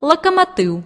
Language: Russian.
локомотив.